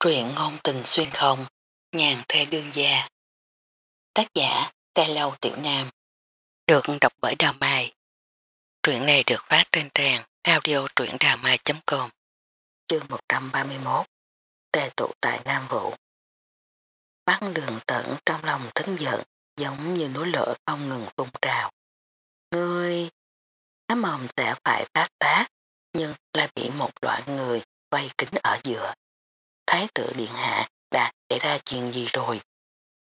Truyện ngôn tình xuyên không, nhàn thê đương gia. Tác giả, Tê Lâu Tiểu Nam. Được đọc bởi Đào Mai. Truyện này được phát trên trang audio truyệnđàmai.com Chương 131 Tề tụ tại Nam Vũ Bắt đường tận trong lòng thấn giận giống như núi lửa không ngừng phun trào. Ngươi nó mồm sẽ phải phát tác nhưng lại bị một loại người vây kính ở giữa. Thái tử điện hạ đã xảy ra chuyện gì rồi?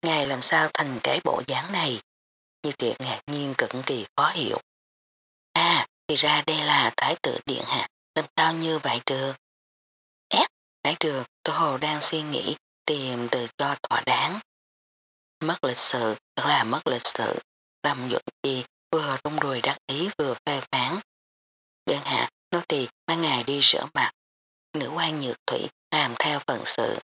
Ngài làm sao thành cái bộ dáng này? Như triệt ngạc nhiên cực kỳ khó hiểu. À, thì ra đây là thái tử điện hạ, làm sao như vậy được? Ép, phải được, tôi hồ đang suy nghĩ tìm từ cho thỏa đáng. Mất lịch sự, thật là mất lịch sự. Lâm nhuận chi vừa rung đùi đắc ý vừa phê phán. Điện hạ, nói thì mang ngài đi rửa mặt. Nữ quan nhược thủy làm theo phần sự.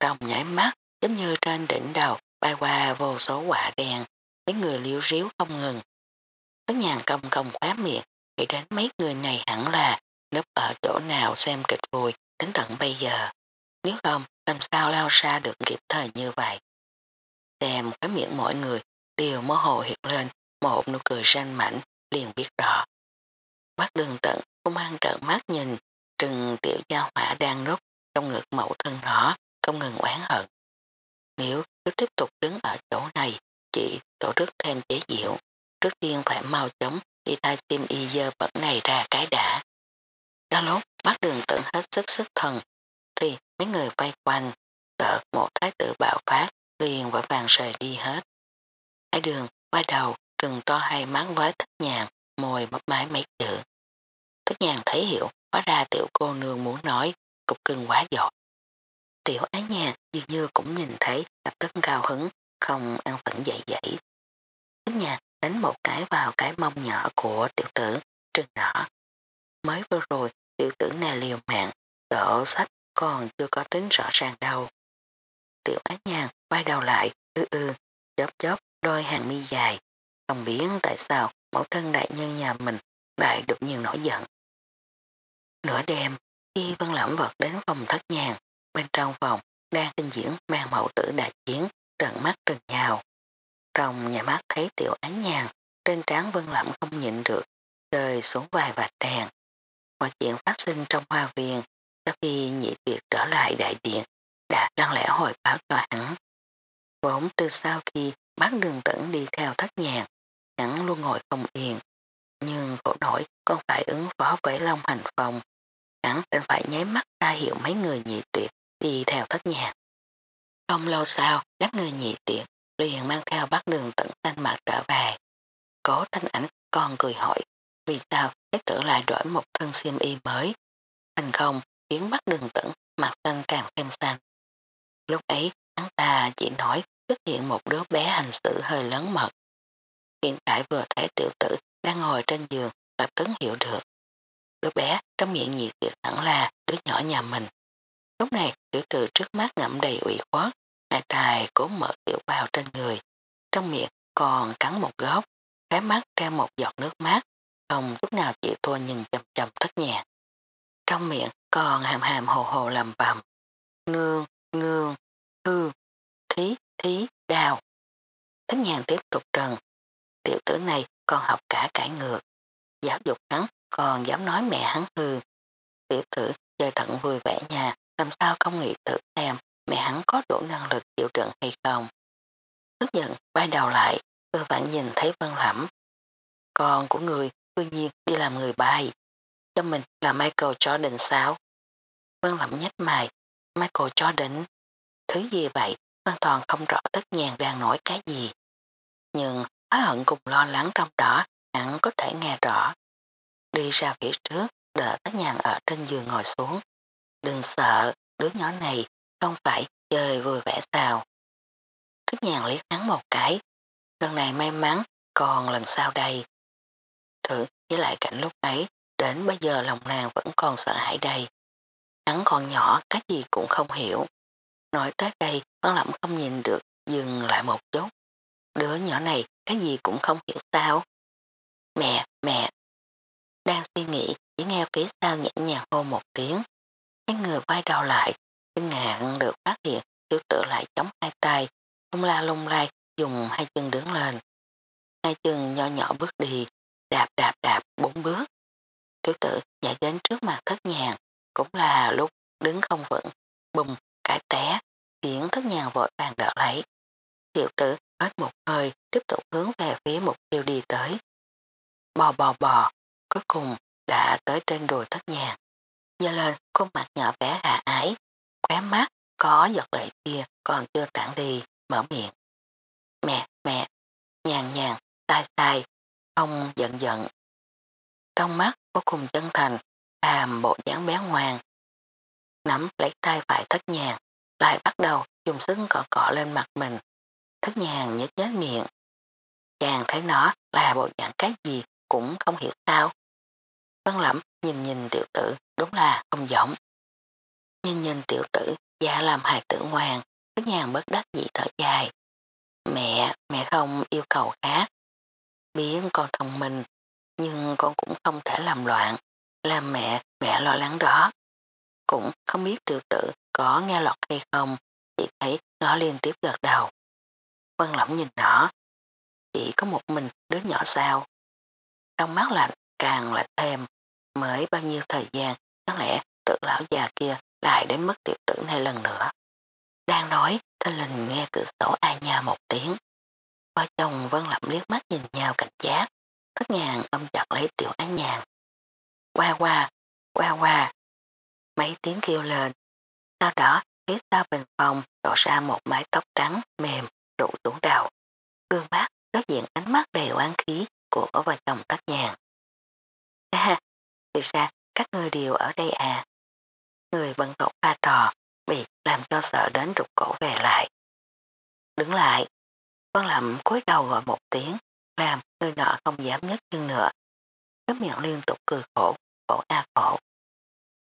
Trong nhảy mắt giống như trên đỉnh đầu bay qua vô số quả đen, mấy người liếu riếu không ngừng. Có nhàn công công khóa miệng, nghĩ đến mấy người này hẳn là nấp ở chỗ nào xem kịch vui đến tận bây giờ. Nếu không, làm sao lao ra được kịp thời như vậy. Xem khóa miệng mọi người đều mơ hồ hiện lên một nụ cười ranh mảnh liền biết rõ. Bắt đường tận không ăn trợn mắt nhìn trừng tiểu gia hỏa đang núp trong ngực mẫu thân nó không ngừng oán hận. Nếu cứ tiếp tục đứng ở chỗ này, chị tổ đức thêm chế diệu, trước tiên phải mau chóng đi thay tim y dơ bẩn này ra cái đã. Đó lúc bắt đường tận hết sức sức thần, thì mấy người vây quanh, sợ một thái tử bạo phát, liền vội vàng rời đi hết. Hai đường quay đầu, trừng to hai mắt với thất nhàn, môi bắp mái mấy chữ. thất nhàn thấy hiểu, hóa ra tiểu cô nương muốn nói, cục cưng quá giọt. Tiểu ái nhà dường như cũng nhìn thấy lập tức cao hứng, không ăn phận dậy dậy. Thích nhà đánh một cái vào cái mông nhỏ của tiểu tử, trừng nỏ. Mới vừa rồi, tiểu tử này liều mạng, đổ sách còn chưa có tính rõ ràng đâu. Tiểu ái nhàn quay đầu lại, ư ư, chớp chớp đôi hàng mi dài, không biết tại sao mẫu thân đại nhân nhà mình lại đột nhiên nổi giận. Nửa đêm, khi Vân Lãm vật đến phòng thất nhàn, bên trong phòng đang kinh diễn mang mẫu tử đại chiến, trận mắt trừng nhào. Trong nhà mắt thấy tiểu ánh nhàn, trên trán Vân Lãm không nhịn được, rơi xuống vài vạch đèn. Mọi chuyện phát sinh trong hoa viên, sau khi nhị tuyệt trở lại đại điện, đã lăng lẽ hồi báo cho hắn. Vốn từ sau khi bắt đường tẩn đi theo thất nhàn, hắn luôn ngồi không yên. Nhưng khổ nổi còn phải ứng phó với Long Hành Phong. Hắn nên phải nháy mắt ra hiệu mấy người nhị tuyệt đi theo thất nhà. Không lâu sau, đám người nhị tuyệt liền mang theo bắt đường tận thanh mặt trở về. Cố thanh ảnh còn cười hỏi vì sao cái tử lại đổi một thân xiêm y mới. Thành không khiến bắt đường tận mặt xanh càng thêm xanh. Lúc ấy hắn ta chỉ nói xuất hiện một đứa bé hành xử hơi lớn mật. Hiện tại vừa thấy tiểu tử đang ngồi trên giường lập tấn hiểu được. Đứa bé trong miệng nhiệt kiệt hẳn là đứa nhỏ nhà mình. Lúc này tiểu tử trước mắt ngậm đầy ủy khuất, hai tài cố mở tiểu bao trên người. Trong miệng còn cắn một góc, cái mắt ra một giọt nước mát, không chút nào chịu thua nhìn chầm chầm thất nhạc. Trong miệng còn hàm hàm hồ hồ làm bầm. Nương, nương, hư, thí, thí, đào. Thất nhàng tiếp tục trần. Tiểu tử này còn học cả cải ngược. Giáo dục hắn còn dám nói mẹ hắn hư. Tiểu tử chơi thận vui vẻ nhà làm sao không nghĩ tự em, mẹ hắn có đủ năng lực chịu trận hay không. Tức giận quay đầu lại, cơ vãn nhìn thấy vân lẩm. Con của người cư nhiên đi làm người bay Cho mình là Michael Jordan sao? Vân lẩm nhách mày, Michael Jordan. Thứ gì vậy? Hoàn toàn không rõ tất nhàn đang nói cái gì. Nhưng hối hận cùng lo lắng trong đó hẳn có thể nghe rõ. Đi ra phía trước, đỡ tất nhàn ở trên giường ngồi xuống. Đừng sợ, đứa nhỏ này không phải chơi vui vẻ sao. Tất nhàn liếc hắn một cái. Lần này may mắn, còn lần sau đây. Thử với lại cảnh lúc ấy, đến bây giờ lòng nàng vẫn còn sợ hãi đây. Hắn còn nhỏ, cái gì cũng không hiểu. Nói tới đây, văn lẩm không nhìn được, dừng lại một chút. Đứa nhỏ này, cái gì cũng không hiểu sao. Mẹ, mẹ. Đang suy nghĩ, chỉ nghe phía sau nhẹ nhàng hô một tiếng. Mấy người quay đầu lại, kinh ngạc được phát hiện, tiểu tử lại chống hai tay, lung la lung lay, dùng hai chân đứng lên. Hai chân nhỏ nhỏ bước đi, đạp đạp đạp bốn bước. Tiểu tử nhảy đến trước mặt thất nhàn, cũng là lúc đứng không vững, bùng cãi té, khiến thất nhàn vội vàng đỡ lấy. Tiểu tử hết một hơi, tiếp tục hướng về phía mục tiêu đi tới. Bò bò bò, cuối cùng đã tới trên đùi thất nhàn. Giờ lên khuôn mặt nhỏ bé hạ ái, khóe mắt có giọt lệ kia còn chưa tản đi, mở miệng. Mẹ, mẹ, nhàn nhàng, tai sai, không giận giận. Trong mắt vô cùng chân thành, làm bộ dáng bé ngoan. Nắm lấy tay phải thất nhàn, lại bắt đầu dùng sức cọ cọ lên mặt mình. Thất nhàn nhếch nhếch miệng. Chàng thấy nó là bộ dạng cái gì cũng không hiểu sao. Vân lẩm nhìn nhìn tiểu tử đúng là không giống. Nhìn nhìn tiểu tử giả làm hài tử ngoan, cứ nhàn bất đắc dĩ thở dài. Mẹ, mẹ không yêu cầu khác. Biến con thông minh, nhưng con cũng không thể làm loạn. Làm mẹ, mẹ lo lắng đó. Cũng không biết tiểu tử có nghe lọt hay không, chỉ thấy nó liên tiếp gật đầu. văn lỏng nhìn nó, chỉ có một mình đứa nhỏ sao. Trong mắt lạnh càng lạnh thêm, mới bao nhiêu thời gian, có lẽ tự lão già kia lại đến mất tiểu tử này lần nữa. Đang nói, thanh linh nghe cửa sổ ai nha một tiếng. Vợ chồng vân lẩm liếc mắt nhìn nhau cảnh giác, thất ngàn ông chặt lấy tiểu án nhàn. Qua qua, qua qua. Mấy tiếng kêu lên. Sau đó, phía sau bình phòng đổ ra một mái tóc trắng, mềm, rụ xuống đầu. Gương mắt đối diện ánh mắt đầy oán khí của vợ chồng thất nhàng. thì ra các người đều ở đây à. Người bận rộn pha trò, bị làm cho sợ đến rụt cổ về lại. Đứng lại, con làm cúi đầu gọi một tiếng, làm người nọ không dám nhấc chân nữa. Cái miệng liên tục cười khổ, khổ a khổ.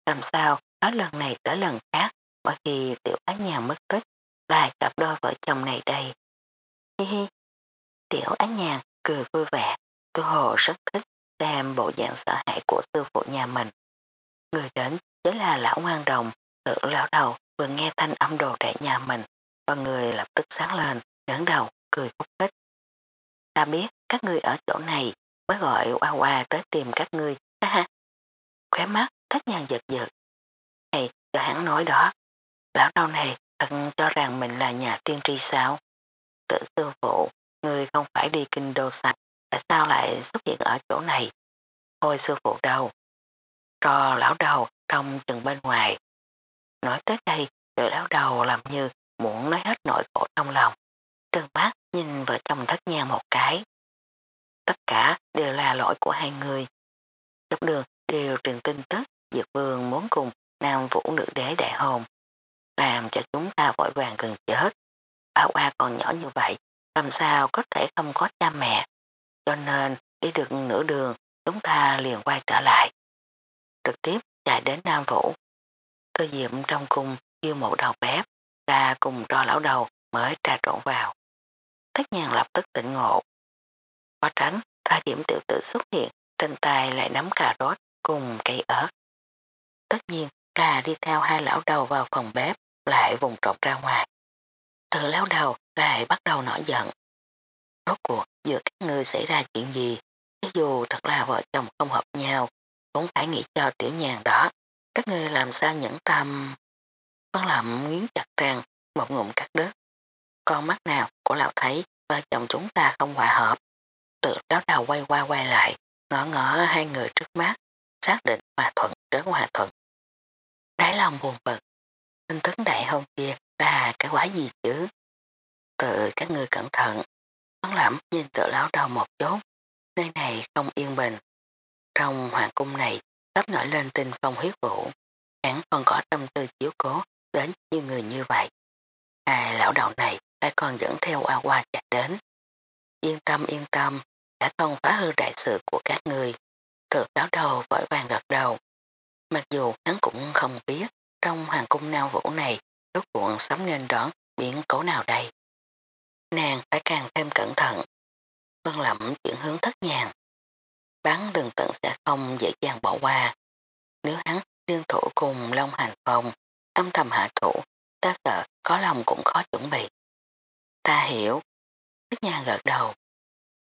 Làm sao nói lần này tới lần khác, bởi khi tiểu ác nhà mất tích, lại cặp đôi vợ chồng này đây. Hi hi, tiểu ác nhàn cười vui vẻ, tôi hồ rất thích xem bộ dạng sợ hãi của sư phụ nhà mình. Người đến chính là lão ngoan đồng, tự lão đầu vừa nghe thanh âm đồ đệ nhà mình, và người lập tức sáng lên, ngẩng đầu, cười khúc khích. Ta biết các ngươi ở chỗ này mới gọi qua qua tới tìm các ngươi, ha ha. Khóe mắt, thất nhàng giật giật. Này, cho hắn nói đó, lão đầu này thật cho rằng mình là nhà tiên tri sao? Tự sư phụ, người không phải đi kinh đô sạch, tại sao lại xuất hiện ở chỗ này? Thôi sư phụ đâu? Trò lão đầu trong chừng bên ngoài. Nói tới đây, tự lão đầu làm như muốn nói hết nỗi khổ trong lòng. Trừng mắt nhìn vợ chồng thất nhang một cái. Tất cả đều là lỗi của hai người. Dọc đường đều truyền tin tức Dược Vương muốn cùng Nam Vũ nữ đế đại hồn. Làm cho chúng ta vội vàng gần chết. Ba qua còn nhỏ như vậy, làm sao có thể không có cha mẹ. Cho nên đi được nửa đường, chúng ta liền quay trở lại. Trực tiếp chạy đến Nam Vũ. Cơ diệm trong cung yêu mộ đầu bếp, ta cùng cho lão đầu mới trà trộn vào. Thất nhàn lập tức tỉnh ngộ. Quá tránh, thời điểm tiểu tử xuất hiện, trên tay lại nắm cà rốt cùng cây ớt. Tất nhiên là đi theo hai lão đầu vào phòng bếp, lại vùng trộn ra ngoài. Từ lão đầu lại bắt đầu nổi giận. Rốt cuộc giữa các người xảy ra chuyện gì, cho dù thật là vợ chồng không hợp nhau, cũng phải nghĩ cho tiểu nhàn đó. Các người làm sao nhẫn tâm... Con làm nghiến chặt răng, một ngụm cắt đứt. Con mắt nào của lão thấy vợ chồng chúng ta không hòa hợp. Tự đáo đầu quay qua quay lại, ngỡ ngỡ hai người trước mắt, xác định hòa thuận rất hòa thuận. Đáy lòng buồn bực, tin tức đại hôn kia là cái quái gì chứ? Tự các người cẩn thận, Hắn lẩm nhìn tự lão đầu một chút, nơi này không yên bình. Trong hoàng cung này sắp nổi lên tình phong huyết vũ, hắn còn có tâm tư chiếu cố đến như người như vậy. À lão đầu này lại còn dẫn theo a hoa chạy đến. Yên tâm yên tâm, đã không phá hư đại sự của các người. Tự lão đầu vội vàng gật đầu. Mặc dù hắn cũng không biết trong hoàng cung nao vũ này rốt cuộn sắm nghênh đón biển cố nào đây. Nàng phải càng thêm cẩn thận. Vân lẩm chuyển hướng thất nhàng. Bắn đường tận sẽ không dễ dàng bỏ qua. Nếu hắn liên thủ cùng Long Hành Phong âm thầm hạ thủ ta sợ có lòng cũng khó chuẩn bị. Ta hiểu. Thất nhàng gật đầu.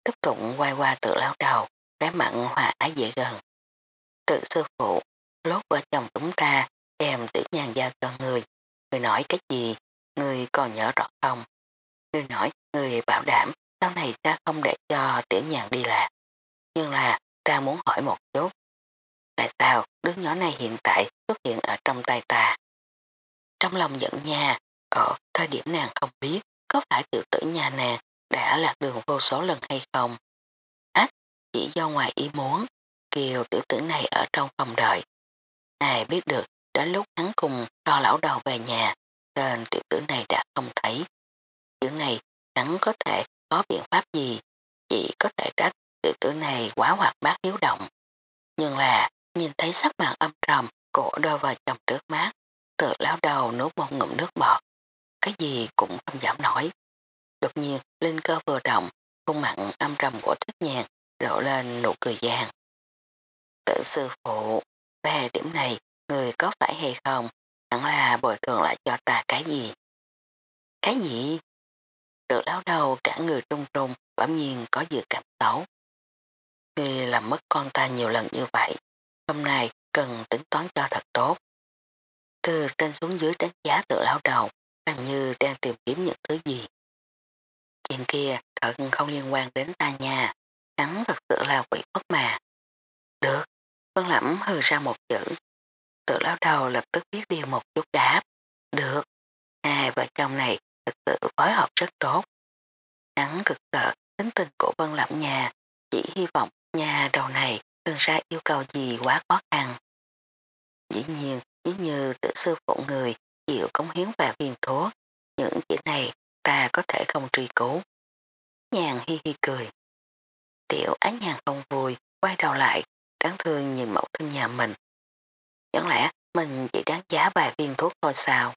Tiếp tục quay qua tự lao đầu, cái mặn hòa ái dễ gần. Tự sư phụ, lốt vợ chồng chúng ta đem tiểu nhàn giao cho người. Người nói cái gì, người còn nhớ rõ không? Người nói người bảo đảm sau này ta không để cho tiểu nhàn đi lạc. Nhưng là ta muốn hỏi một chút. Tại sao đứa nhỏ này hiện tại xuất hiện ở trong tay ta? Trong lòng giận nhà ở thời điểm nàng không biết có phải tiểu tử nhà nàng đã lạc đường vô số lần hay không. Ách, chỉ do ngoài ý muốn, kiều tiểu tử này ở trong phòng đợi. Ai biết được đến lúc hắn cùng lo lão đầu về nhà, tên tiểu tử này đã không thấy. Chuyện này chẳng có thể có biện pháp gì, chỉ có thể trách tiểu tử này quá hoạt bát hiếu động. Nhưng là nhìn thấy sắc mặt âm trầm của đôi vợ chồng trước mắt, tự lão đầu nuốt một ngụm nước bọt. Cái gì cũng không dám nói. Đột nhiên, linh cơ vừa động, khuôn mặn âm trầm của thích nhàn rộ lên nụ cười giang. Tự sư phụ, về điểm này, người có phải hay không, hẳn là bồi thường lại cho ta cái gì? Cái gì? Tự lão đầu cả người trung trung, bỗng nhiên có dự cảm xấu. Người làm mất con ta nhiều lần như vậy, hôm nay cần tính toán cho thật tốt. Từ trên xuống dưới đánh giá tự lão đầu, làm như đang tìm kiếm những thứ gì. Chuyện kia thật không liên quan đến ta nha, hắn thật sự là quỷ khuất mà. Được, Vân Lẩm hừ ra một chữ. Tự lão đầu lập tức biết điều một chút đáp. Được, hai vợ chồng này thực sự phối hợp rất tốt. Hắn cực sợ tính tình của Vân Lẩm nhà, chỉ hy vọng nhà đầu này đừng ra yêu cầu gì quá khó khăn. Dĩ nhiên, nếu như tự sư phụ người chịu cống hiến và viên thuốc, những chuyện này ta có thể không truy cứu. Nhàn hi hi cười. Tiểu án nhàn không vui, quay đầu lại, đáng thương nhìn mẫu thân nhà mình. Chẳng lẽ mình chỉ đáng giá vài viên thuốc thôi sao?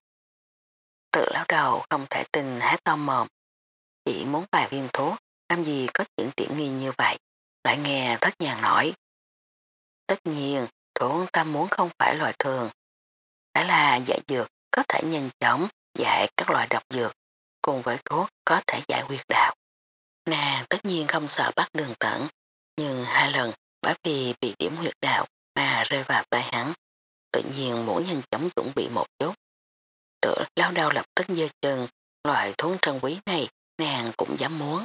Tự lão đầu không thể tình hát to mồm. Chỉ muốn vài viên thuốc, làm gì có chuyện tiện nghi như vậy. Lại nghe thất nhàn nói. Tất nhiên, thuốc ta muốn không phải loại thường. Đã là giải dược có thể nhanh chóng giải các loại độc dược, cùng với thuốc có thể giải quyết đạo. Nàng tất nhiên không sợ bắt đường tận, nhưng hai lần bởi vì bị điểm huyệt đạo mà rơi vào tay hắn, tự nhiên muốn nhanh chóng chuẩn bị một chút. Tựa lao đao lập tức dơ chân, loại thốn trân quý này nàng cũng dám muốn.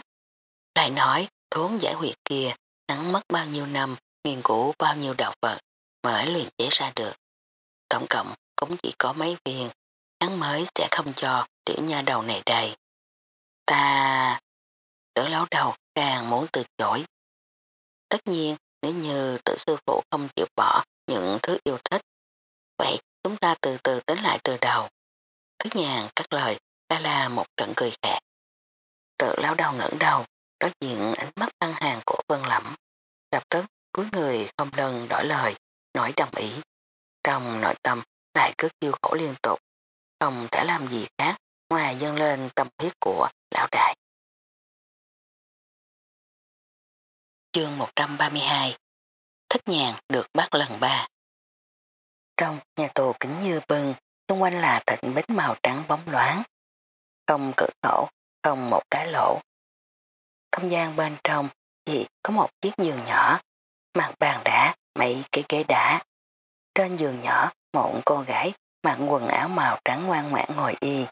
Lại nói, thốn giải huyệt kia, hắn mất bao nhiêu năm, nghiên cứu bao nhiêu đạo vật mới luyện chế ra được. Tổng cộng cũng chỉ có mấy viên, hắn mới sẽ không cho tiểu nha đầu này đây. Ta... Tử lão đầu càng muốn từ chối. Tất nhiên, nếu như tử sư phụ không chịu bỏ những thứ yêu thích, vậy chúng ta từ từ tính lại từ đầu. Thứ nhàn cắt lời đã là một trận cười khẽ. Tự lão đầu ngẩng đầu, đối diện ánh mắt băng hàng của Vân Lẩm. Lập tức cuối người không đơn đổi lời, nói đồng ý. Trong nội tâm lại cứ kêu khổ liên tục, không thể làm gì khác ngoài dâng lên tâm huyết của lão đại. Chương 132 thất nhàn được bắt lần ba Trong nhà tù kính như bưng, xung quanh là thịnh bích màu trắng bóng loáng. Không cửa sổ, không một cái lỗ. Không gian bên trong chỉ có một chiếc giường nhỏ, mặt bàn đá, mấy cái ghế đá. Trên giường nhỏ, một cô gái mặc quần áo màu trắng ngoan ngoãn ngồi y.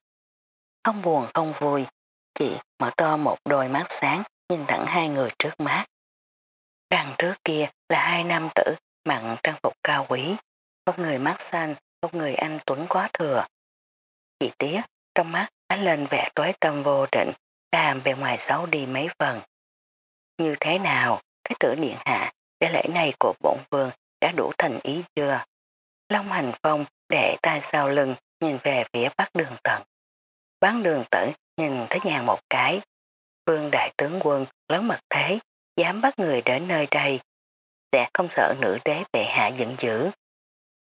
Không buồn không vui, chỉ mở to một đôi mắt sáng nhìn thẳng hai người trước mắt. Đằng trước kia là hai nam tử mặn trang phục cao quý, một người mắt xanh, một người anh tuấn quá thừa. Chỉ tiếc, trong mắt ánh lên vẻ tối tâm vô định, làm bề ngoài xấu đi mấy phần. Như thế nào, cái tử điện hạ, để lễ này của bổn vương đã đủ thành ý chưa? Long hành phong để tay sau lưng nhìn về phía bắc đường tận. Bán đường tận nhìn thấy nhà một cái. Vương đại tướng quân lớn mật thế, dám bắt người đến nơi đây. Sẽ không sợ nữ đế bệ hạ giận dữ.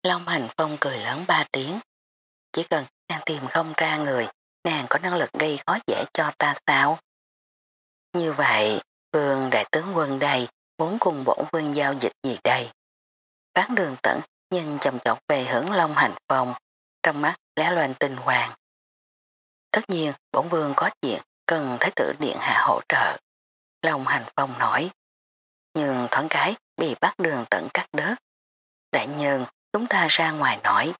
Long hành phong cười lớn ba tiếng. Chỉ cần nàng tìm không ra người, nàng có năng lực gây khó dễ cho ta sao? Như vậy, vương đại tướng quân đây muốn cùng bổn vương giao dịch gì đây? Bán đường tận nhìn chầm chọc về hướng Long Hành Phong, trong mắt lé loan tinh hoàng. Tất nhiên, bổn vương có chuyện cần thái tử điện hạ hỗ trợ. Long hành phong nói. Nhưng thoáng cái bị bắt đường tận cắt đớt. Đại nhân, chúng ta ra ngoài nói.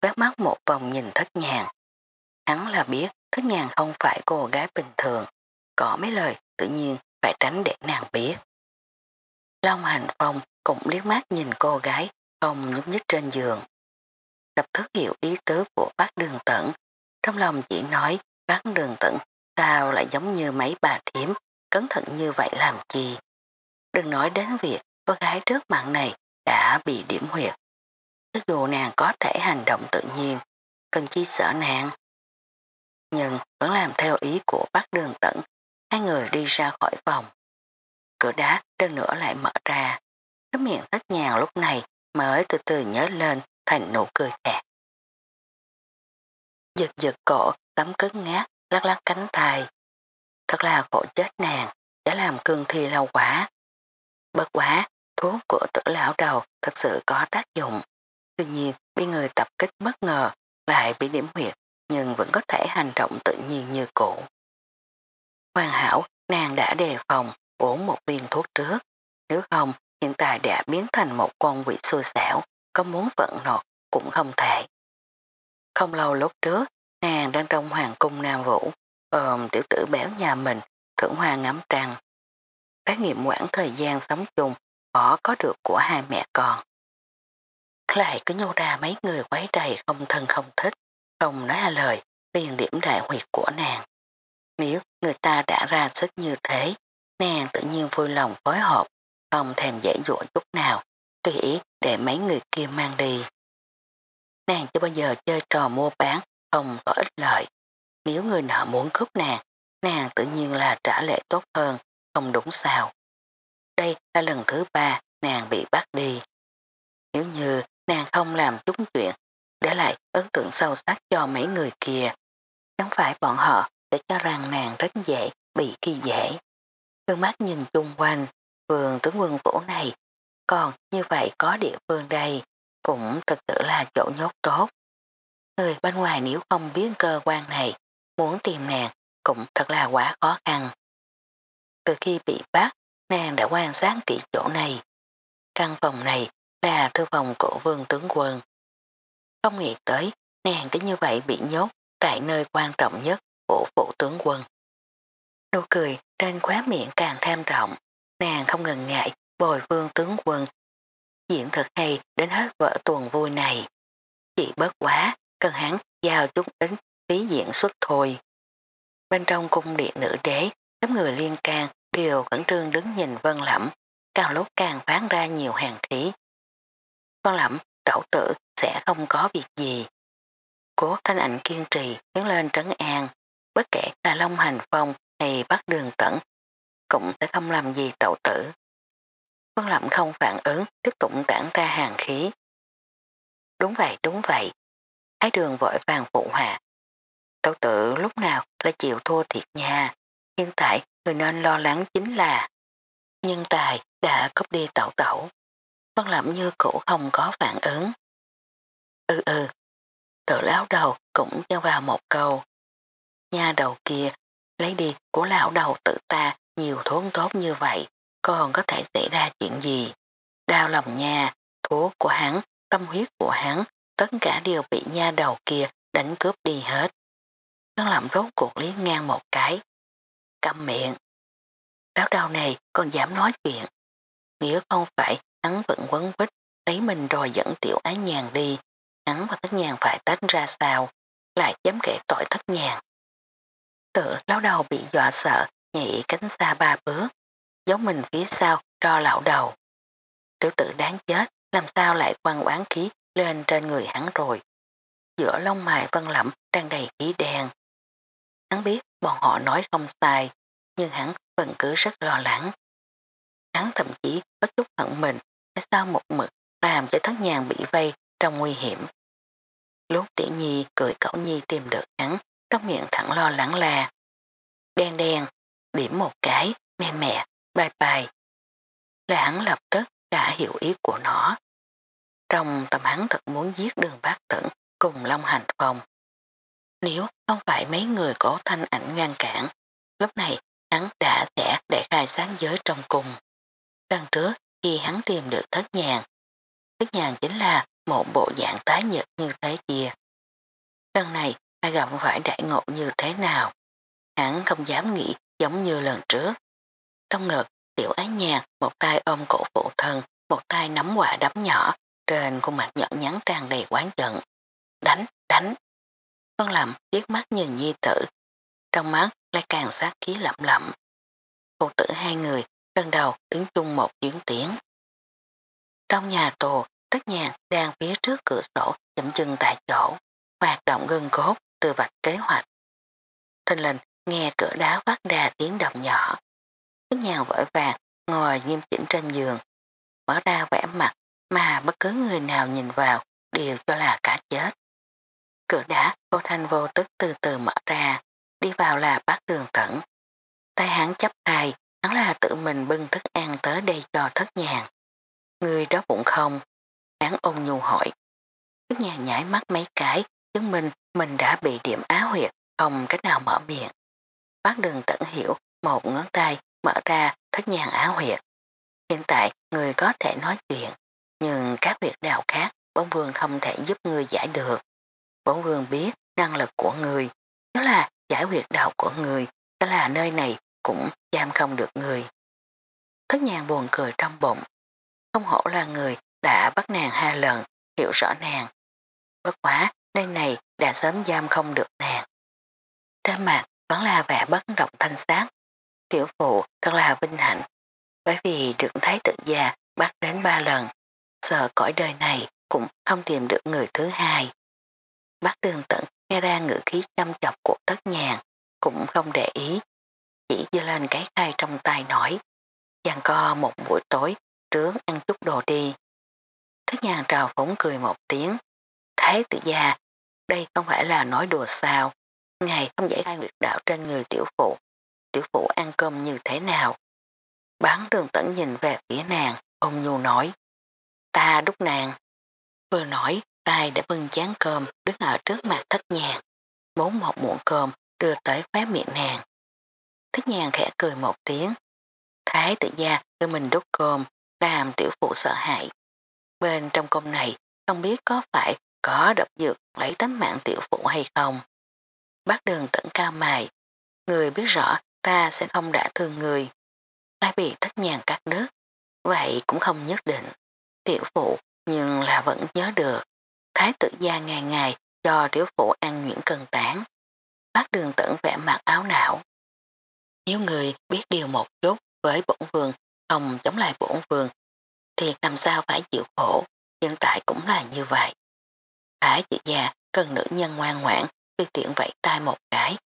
Quét mắt một vòng nhìn thất nhàn. Hắn là biết thất nhàn không phải cô gái bình thường. Có mấy lời tự nhiên phải tránh để nàng biết. Long hành phong cũng liếc mắt nhìn cô gái không nhúc nhích trên giường. Tập thức hiểu ý tứ của bác đường tận. Trong lòng chỉ nói, bác đường tận sao lại giống như mấy bà thiếm cẩn thận như vậy làm chi. Đừng nói đến việc cô gái trước mạng này đã bị điểm huyệt. Tức dù nàng có thể hành động tự nhiên, cần chi sợ nàng. Nhưng vẫn làm theo ý của bác đường tận, hai người đi ra khỏi phòng. Cửa đá đơn nữa lại mở ra. Cái miệng thất nhàng lúc này mới từ từ nhớ lên thành nụ cười khẹt. Giật giật cổ, tấm cứng ngát, lắc lắc cánh tay. Thật là khổ chết nàng, đã làm cương thi lâu quá. Bất quá, thuốc của tử lão đầu thật sự có tác dụng. Tuy nhiên, bị người tập kích bất ngờ, lại bị điểm huyệt, nhưng vẫn có thể hành động tự nhiên như cũ. Hoàn hảo, nàng đã đề phòng, uống một viên thuốc trước. Nếu không, hiện tại đã biến thành một con quỷ xui xẻo, có muốn vận nọt cũng không thể. Không lâu lúc trước, nàng đang trong hoàng cung Nam Vũ, ôm tiểu tử béo nhà mình, thưởng hoa ngắm trăng. Trải nghiệm quãng thời gian sống chung, khó có được của hai mẹ con. Lại cứ nhô ra mấy người quấy đầy không thân không thích, không nói lời, liền điểm đại huyệt của nàng. Nếu người ta đã ra sức như thế, nàng tự nhiên vui lòng phối hợp, không thèm dễ dụa chút nào, tùy ý để mấy người kia mang đi. Nàng chưa bao giờ chơi trò mua bán, không có ích lợi. Nếu người nọ muốn cướp nàng, nàng tự nhiên là trả lệ tốt hơn, không đúng sao. Đây là lần thứ ba nàng bị bắt đi. Nếu như nàng không làm chút chuyện, để lại ấn tượng sâu sắc cho mấy người kia, chẳng phải bọn họ sẽ cho rằng nàng rất dễ bị kỳ dễ. Cơn mắt nhìn chung quanh, vườn tướng quân vũ này, còn như vậy có địa phương đây, cũng thật sự là chỗ nhốt tốt. Người bên ngoài nếu không biết cơ quan này, muốn tìm nàng cũng thật là quá khó khăn. Từ khi bị bắt, nàng đã quan sát kỹ chỗ này. Căn phòng này là thư phòng của vương tướng quân. Không nghĩ tới, nàng cứ như vậy bị nhốt tại nơi quan trọng nhất của phụ tướng quân. Nụ cười trên khóa miệng càng thêm rộng, nàng không ngần ngại bồi vương tướng quân. Diễn thật hay đến hết vợ tuần vui này. Chỉ bớt quá, cần hắn giao chút ít phí diễn xuất thôi. Bên trong cung điện nữ đế, đám người liên can đều khẩn trương đứng nhìn vân lẩm, càng lúc càng phán ra nhiều hàng khí. Vân lẩm, tẩu tử sẽ không có việc gì. Cố thanh ảnh kiên trì tiến lên trấn an, bất kể là Long Hành Phong hay bắt đường tẩn, cũng sẽ không làm gì tẩu tử. Vân lẩm không phản ứng, tiếp tục tản ra hàng khí. Đúng vậy, đúng vậy. Ái đường vội vàng phụ hòa. Tẩu tử lúc nào là chịu thua thiệt nha. Hiện tại người nên lo lắng chính là nhân tài đã cướp đi tẩu tẩu. Vân lẩm như cũ không có phản ứng. Ừ ừ, tự lão đầu cũng cho vào một câu. Nhà đầu kia lấy đi của lão đầu tự ta nhiều thốn tốt như vậy, còn có thể xảy ra chuyện gì? Đau lòng nha, thuốc của hắn, tâm huyết của hắn, tất cả đều bị nha đầu kia đánh cướp đi hết. Tân Lạm rốt cuộc lý ngang một cái. Cầm miệng. Lão đầu này còn dám nói chuyện. Nếu không phải hắn vẫn quấn quýt lấy mình rồi dẫn tiểu ái nhàn đi, hắn và thất nhàn phải tách ra sao, lại dám kể tội thất nhàn. Tự lão đầu bị dọa sợ, nhảy cánh xa ba bước, giống mình phía sau cho lão đầu. Tiểu tử đáng chết, làm sao lại quăng oán khí lên trên người hắn rồi. Giữa lông mài vân lẩm đang đầy khí đen. Hắn biết bọn họ nói không sai, nhưng hắn vẫn cứ rất lo lắng. Hắn thậm chí có chút hận mình tại sao một mực làm cho thất nhàn bị vây trong nguy hiểm. Lúc tiểu nhi cười cậu nhi tìm được hắn, trong miệng thẳng lo lắng là đen đen, điểm một cái, mẹ mẹ, bye bye. Là hắn lập tức đã hiểu ý của nó. Trong tâm hắn thật muốn giết đường bác tửng cùng Long Hành Phong. Nếu không phải mấy người cổ thanh ảnh ngăn cản, lúc này hắn đã sẽ để khai sáng giới trong cùng. Lần trước khi hắn tìm được thất nhàn, thất nhàn chính là một bộ dạng tái nhật như thế kia. Lần này ai gặp phải đại ngộ như thế nào? Hắn không dám nghĩ giống như lần trước. Trong ngực, tiểu ái nhạc, một tay ôm cổ phụ thân, một tay nắm quả đấm nhỏ, trên khuôn mặt nhỏ nhắn tràn đầy quán giận. Đánh, đánh. Con lầm liếc mắt nhìn nhi tử. Trong mắt lại càng sát khí lẩm lẩm. Phụ tử hai người lần đầu đứng chung một chuyến tiếng. Trong nhà tù, tất nhàn đang phía trước cửa sổ chậm chân tại chỗ, hoạt động gân cốt từ vạch kế hoạch. thình lình nghe cửa đá phát ra tiếng động nhỏ. Tất nhàn vội vàng ngồi nghiêm chỉnh trên giường, mở ra vẻ mặt mà bất cứ người nào nhìn vào đều cho là cả chết. Cửa đá vô thanh vô tức từ từ mở ra, đi vào là bác đường tẩn. Tay hắn chấp tay, hắn là tự mình bưng thức ăn tới đây cho thất nhàng. Người đó bụng không? hắn ôn nhu hỏi. Thất nhàng nhảy mắt mấy cái, chứng minh mình đã bị điểm á huyệt, không cách nào mở miệng. Bác đường tận hiểu một ngón tay mở ra thất nhàng á huyệt. Hiện tại người có thể nói chuyện, nhưng các huyệt đào khác bóng vương không thể giúp người giải được. Bổn vương biết năng lực của người, đó là giải huyệt đạo của người, đó là nơi này cũng giam không được người. Thất nhàng buồn cười trong bụng, không hổ là người đã bắt nàng hai lần, hiểu rõ nàng. Bất quá, nơi này đã sớm giam không được nàng. Trên mặt vẫn là vẻ bất động thanh sát. Tiểu phụ thật là vinh hạnh, bởi vì được thấy tự già bắt đến ba lần, sợ cõi đời này cũng không tìm được người thứ hai. Bác đường tận nghe ra ngữ khí chăm chọc của tất nhàn, cũng không để ý, chỉ dơ lên cái khai trong tay nói, dàn co một buổi tối, trướng ăn chút đồ đi. Thất nhàn trào phóng cười một tiếng, thái tự gia, đây không phải là nói đùa sao, ngài không giải khai nguyệt đạo trên người tiểu phụ, tiểu phụ ăn cơm như thế nào. Bán đường tẩn nhìn về phía nàng, ông nhu nói, ta đúc nàng. Vừa nói, tay đã bưng chán cơm đứng ở trước mặt thất nhàn, Bốn một muỗng cơm đưa tới khóe miệng nàng. Thất nhàn khẽ cười một tiếng, thái tự gia tự mình đút cơm làm tiểu phụ sợ hãi. Bên trong cơm này không biết có phải có độc dược lấy tánh mạng tiểu phụ hay không. Bác đường tận cao mài, người biết rõ ta sẽ không đã thương người. Lại bị thất nhàn cắt đứt, vậy cũng không nhất định. Tiểu phụ nhưng là vẫn nhớ được. Thái tử gia ngày ngày cho tiểu phụ ăn nhuyễn cần tán. Bác đường tận vẽ mặt áo não. Nếu người biết điều một chút với bổn vườn, không chống lại bổn vườn, thì làm sao phải chịu khổ, hiện tại cũng là như vậy. Thái tử gia cần nữ nhân ngoan ngoãn tuy tiện vẫy tay một cái,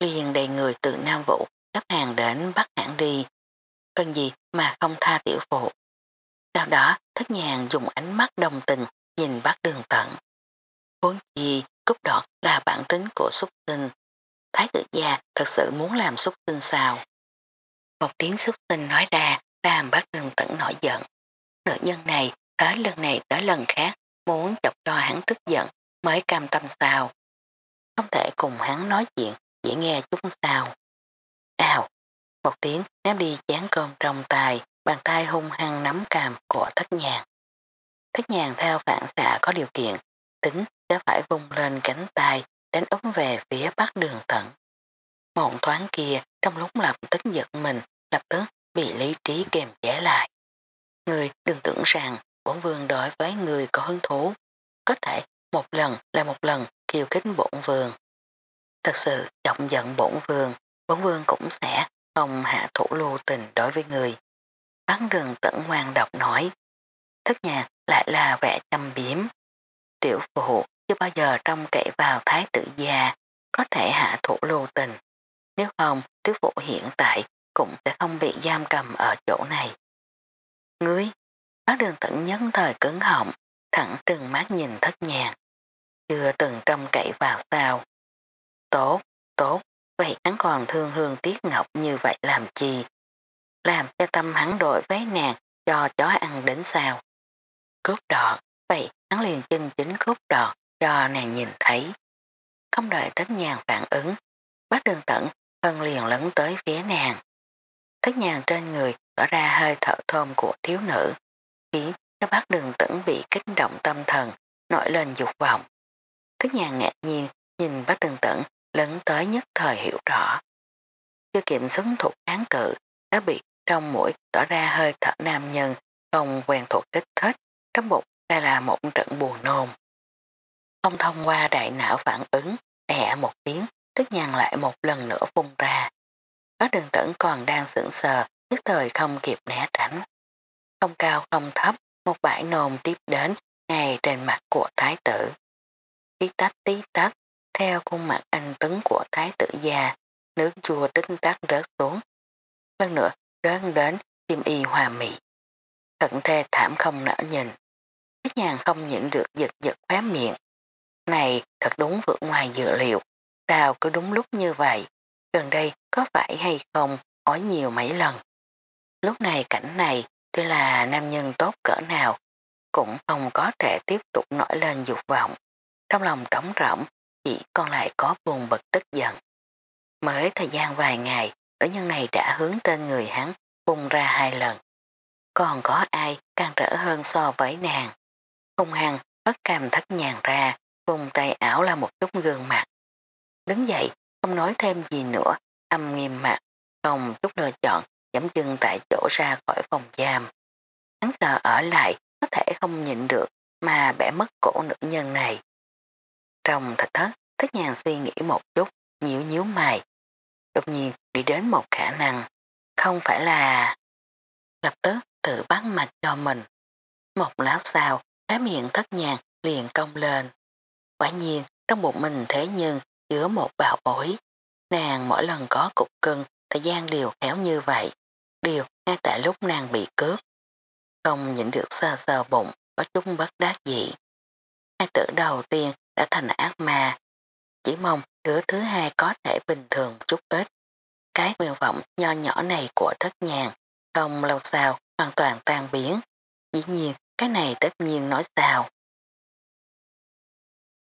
liền đầy người từ Nam Vũ gấp hàng đến Bắc Hãng đi. Cần gì mà không tha tiểu phụ. Sau đó thất nhàng dùng ánh mắt đồng tình nhìn bác đường tận. Vốn gì cúc đọt là bản tính của xúc tinh. Thái tử gia thật sự muốn làm xúc tinh sao. Một tiếng xúc tinh nói ra làm bác đường tận nổi giận. Nữ nhân này tới lần này tới lần khác muốn chọc cho hắn tức giận mới cam tâm sao. Không thể cùng hắn nói chuyện dễ nghe chút sao. Ào, một tiếng ném đi chán cơm trong tay, bàn tay hung hăng nắm càm của thất nhàng. Thất nhàng theo phản xạ có điều kiện, tính sẽ phải vung lên cánh tay đánh ống về phía bắc đường tận. mộng thoáng kia trong lúc lập tức giật mình lập tức bị lý trí kềm chế lại. Người đừng tưởng rằng bổn vương đối với người có hứng thú, có thể một lần là một lần khiêu kính bổn vương. Thật sự trọng giận bổn vương, bổn vương cũng sẽ không hạ thủ lưu tình đối với người. Bắn đường tận ngoan độc nói, thất nhạc lại là vẻ chăm biếm. Tiểu phụ chưa bao giờ trông cậy vào thái tử gia có thể hạ thủ lưu tình. Nếu không, tiểu phụ hiện tại cũng sẽ không bị giam cầm ở chỗ này. Ngươi, bác đường tận nhấn thời cứng họng, thẳng trừng mắt nhìn thất nhạc. Chưa từng trông cậy vào sao. Tốt, tốt, vậy hắn còn thương hương tiếc ngọc như vậy làm chi? Làm cho tâm hắn đổi với nàng cho chó ăn đến sao? Cúp đọt, vậy hắn liền chân chính cúp đọt cho nàng nhìn thấy. không đợi thất nhàng phản ứng. Bác đường tận thân liền lấn tới phía nàng. Thất nhàng trên người tỏ ra hơi thở thơm của thiếu nữ, khiến cho bác đường tận bị kích động tâm thần, nổi lên dục vọng. Thất nhàng ngạc nhiên nhìn bác đường tận lấn tới nhất thời hiểu rõ. Chưa kiểm xứng thuộc án cự, đã bị trong mũi tỏ ra hơi thở nam nhân không quen thuộc kích thích, trong bụng đây là một trận buồn nôn. Không thông qua đại não phản ứng, ẻ một tiếng, tức nhằn lại một lần nữa phun ra. Bác đường tẩn còn đang sững sờ, nhất thời không kịp né tránh. Không cao không thấp, một bãi nôn tiếp đến ngay trên mặt của thái tử. Tí tách tí tách, theo khuôn mặt anh tấn của thái tử già, nước chua tích tắc rớt xuống. Lần nữa, rớt đến tim y hòa mị. Thận thê thảm không nở nhìn. Cái nhàng không nhịn được giật giật khóe miệng. Này thật đúng vượt ngoài dự liệu. Sao cứ đúng lúc như vậy? Gần đây có phải hay không ói nhiều mấy lần. Lúc này cảnh này tuy là nam nhân tốt cỡ nào cũng không có thể tiếp tục nổi lên dục vọng. Trong lòng trống rỗng chỉ còn lại có buồn bực tức giận. Mới thời gian vài ngày, nữ nhân này đã hướng trên người hắn phun ra hai lần. Còn có ai càng rỡ hơn so với nàng. Hùng hằng bất cam thất nhàng ra, vùng tay ảo là một chút gương mặt. Đứng dậy, không nói thêm gì nữa, âm nghiêm mặt, không chút lựa chọn, dẫm chân tại chỗ ra khỏi phòng giam. Hắn sợ ở lại, có thể không nhịn được, mà bẻ mất cổ nữ nhân này. Trong thật thất, thất nhàng suy nghĩ một chút, nhíu nhíu mày. Đột nhiên nghĩ đến một khả năng, không phải là... Lập tức tự bắt mạch cho mình. Một lát sau, cái miệng thất nhàng liền cong lên. Quả nhiên, trong bụng mình thế nhưng chứa một bào bối. Nàng mỗi lần có cục cưng, thời gian đều khéo như vậy. Điều ngay tại lúc nàng bị cướp. Không nhịn được sơ sơ bụng, có chút bất đắc dị. Hai tử đầu tiên đã thành ác ma. Chỉ mong đứa thứ hai có thể bình thường chút ít. Cái nguyện vọng nho nhỏ này của thất nhàng, không lâu sau hoàn toàn tan biến. Dĩ nhiên, cái này tất nhiên nói sao.